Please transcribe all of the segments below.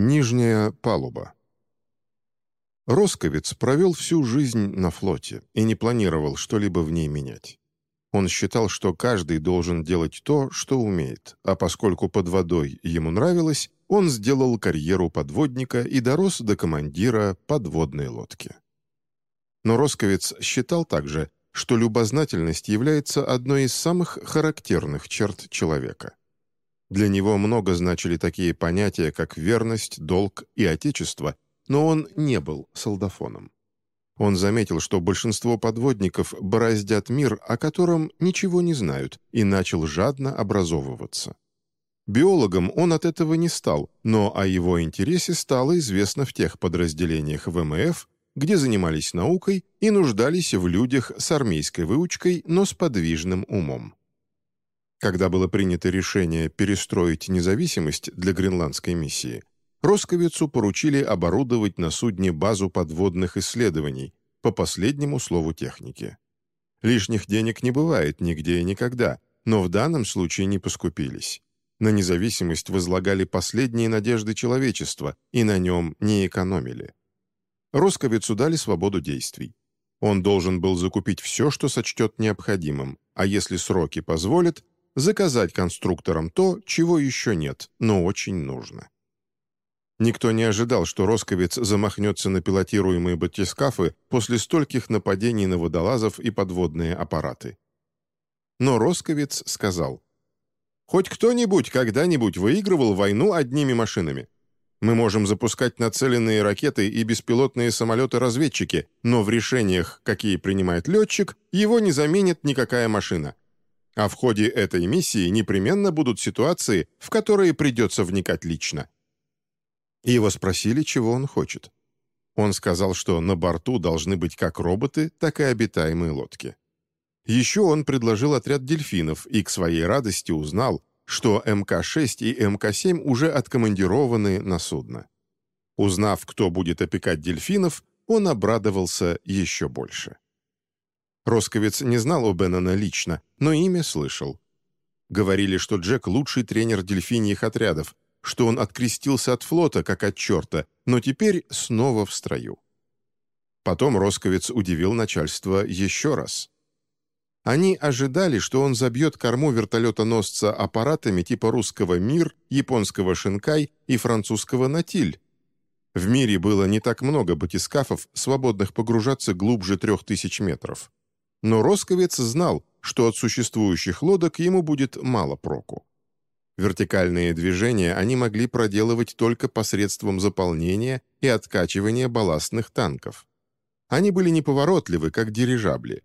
Нижняя палуба. Росковец провел всю жизнь на флоте и не планировал что-либо в ней менять. Он считал, что каждый должен делать то, что умеет, а поскольку под водой ему нравилось, он сделал карьеру подводника и дорос до командира подводной лодки. Но Росковец считал также, что любознательность является одной из самых характерных черт человека. Для него много значили такие понятия, как верность, долг и отечество, но он не был солдафоном. Он заметил, что большинство подводников бороздят мир, о котором ничего не знают, и начал жадно образовываться. Биологом он от этого не стал, но о его интересе стало известно в тех подразделениях ВМФ, где занимались наукой и нуждались в людях с армейской выучкой, но с подвижным умом. Когда было принято решение перестроить независимость для гренландской миссии, Росковицу поручили оборудовать на судне базу подводных исследований по последнему слову техники. Лишних денег не бывает нигде и никогда, но в данном случае не поскупились. На независимость возлагали последние надежды человечества и на нем не экономили. Росковицу дали свободу действий. Он должен был закупить все, что сочтет необходимым, а если сроки позволят, заказать конструкторам то, чего еще нет, но очень нужно. Никто не ожидал, что Росковец замахнется на пилотируемые батискафы после стольких нападений на водолазов и подводные аппараты. Но Росковец сказал, «Хоть кто-нибудь когда-нибудь выигрывал войну одними машинами. Мы можем запускать нацеленные ракеты и беспилотные самолеты-разведчики, но в решениях, какие принимает летчик, его не заменит никакая машина. А в ходе этой миссии непременно будут ситуации, в которые придется вникать лично. Его спросили, чего он хочет. Он сказал, что на борту должны быть как роботы, так и обитаемые лодки. Еще он предложил отряд дельфинов и к своей радости узнал, что МК-6 и МК-7 уже откомандированы на судно. Узнав, кто будет опекать дельфинов, он обрадовался еще больше. Росковец не знал о Беннона лично, но имя слышал. Говорили, что Джек — лучший тренер дельфиньих отрядов, что он открестился от флота, как от черта, но теперь снова в строю. Потом Росковец удивил начальство еще раз. Они ожидали, что он забьет корму вертолета-носца аппаратами типа русского «Мир», японского «Шинкай» и французского «Натиль». В мире было не так много батискафов, свободных погружаться глубже трех тысяч метров. Но Росковец знал, что от существующих лодок ему будет мало проку. Вертикальные движения они могли проделывать только посредством заполнения и откачивания балластных танков. Они были неповоротливы, как дирижабли.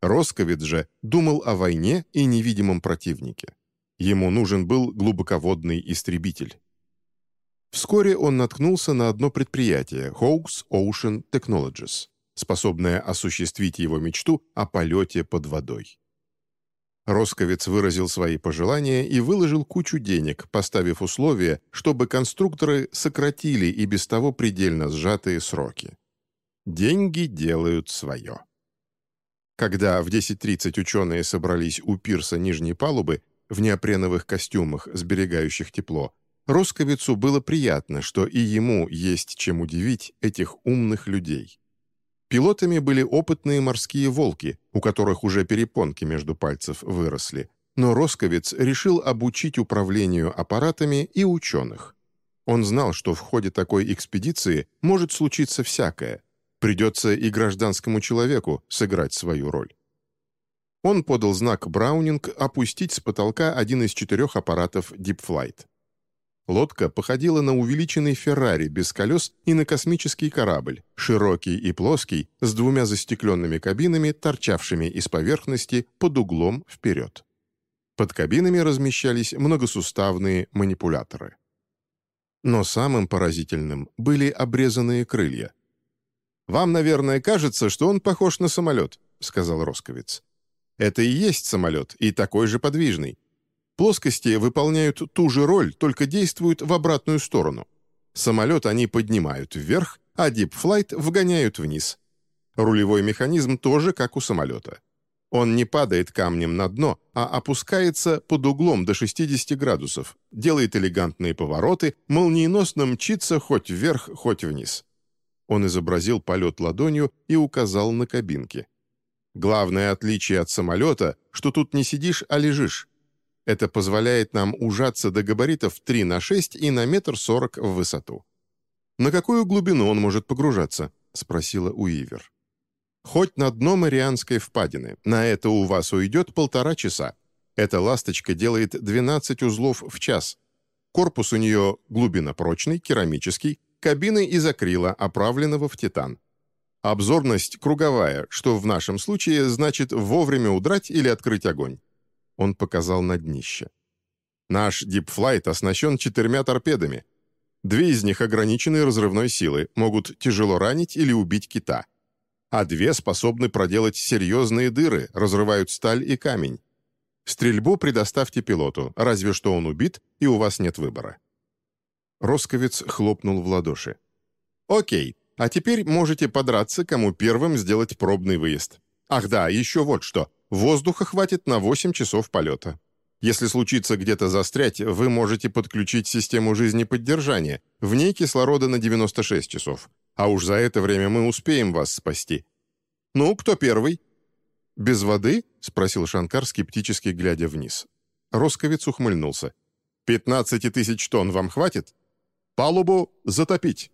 Росковец же думал о войне и невидимом противнике. Ему нужен был глубоководный истребитель. Вскоре он наткнулся на одно предприятие – Hawks Ocean Technologies способная осуществить его мечту о полете под водой. Росковец выразил свои пожелания и выложил кучу денег, поставив условие, чтобы конструкторы сократили и без того предельно сжатые сроки. Деньги делают свое. Когда в 10.30 ученые собрались у пирса нижней палубы в неопреновых костюмах, сберегающих тепло, Росковицу было приятно, что и ему есть чем удивить этих умных людей. Пилотами были опытные морские волки, у которых уже перепонки между пальцев выросли. Но Росковец решил обучить управлению аппаратами и ученых. Он знал, что в ходе такой экспедиции может случиться всякое. Придется и гражданскому человеку сыграть свою роль. Он подал знак Браунинг опустить с потолка один из четырех аппаратов Deep Flight. Лодка походила на увеличенный Феррари без колес и на космический корабль, широкий и плоский, с двумя застекленными кабинами, торчавшими из поверхности под углом вперед. Под кабинами размещались многосуставные манипуляторы. Но самым поразительным были обрезанные крылья. «Вам, наверное, кажется, что он похож на самолет», — сказал Росковец. «Это и есть самолет, и такой же подвижный. Плоскости выполняют ту же роль, только действуют в обратную сторону. Самолет они поднимают вверх, а дипфлайт вгоняют вниз. Рулевой механизм тоже как у самолета. Он не падает камнем на дно, а опускается под углом до 60 градусов, делает элегантные повороты, молниеносно мчится хоть вверх, хоть вниз. Он изобразил полет ладонью и указал на кабинки. Главное отличие от самолета, что тут не сидишь, а лежишь. Это позволяет нам ужаться до габаритов 3 на 6 и на метр сорок в высоту. «На какую глубину он может погружаться?» — спросила Уивер. «Хоть на дно Марианской впадины. На это у вас уйдет полтора часа. Эта ласточка делает 12 узлов в час. Корпус у нее глубинопрочный, керамический, кабины из акрила, оправленного в титан. Обзорность круговая, что в нашем случае значит вовремя удрать или открыть огонь. Он показал на днище. Наш дипфлайт оснащен четырьмя торпедами. Две из них ограничены разрывной силой, могут тяжело ранить или убить кита. А две способны проделать серьезные дыры, разрывают сталь и камень. Стрельбу предоставьте пилоту, разве что он убит, и у вас нет выбора. Росковец хлопнул в ладоши. «Окей, а теперь можете подраться, кому первым сделать пробный выезд. Ах да, еще вот что. Воздуха хватит на 8 часов полета. Если случится где-то застрять, вы можете подключить систему жизнеподдержания. В ней кислорода на 96 часов. А уж за это время мы успеем вас спасти. Ну, кто первый?» «Без воды?» — спросил Шанкар, скептически глядя вниз. Росковец ухмыльнулся. «Пятнадцати тысяч тонн вам хватит?» «Палубу затопить!»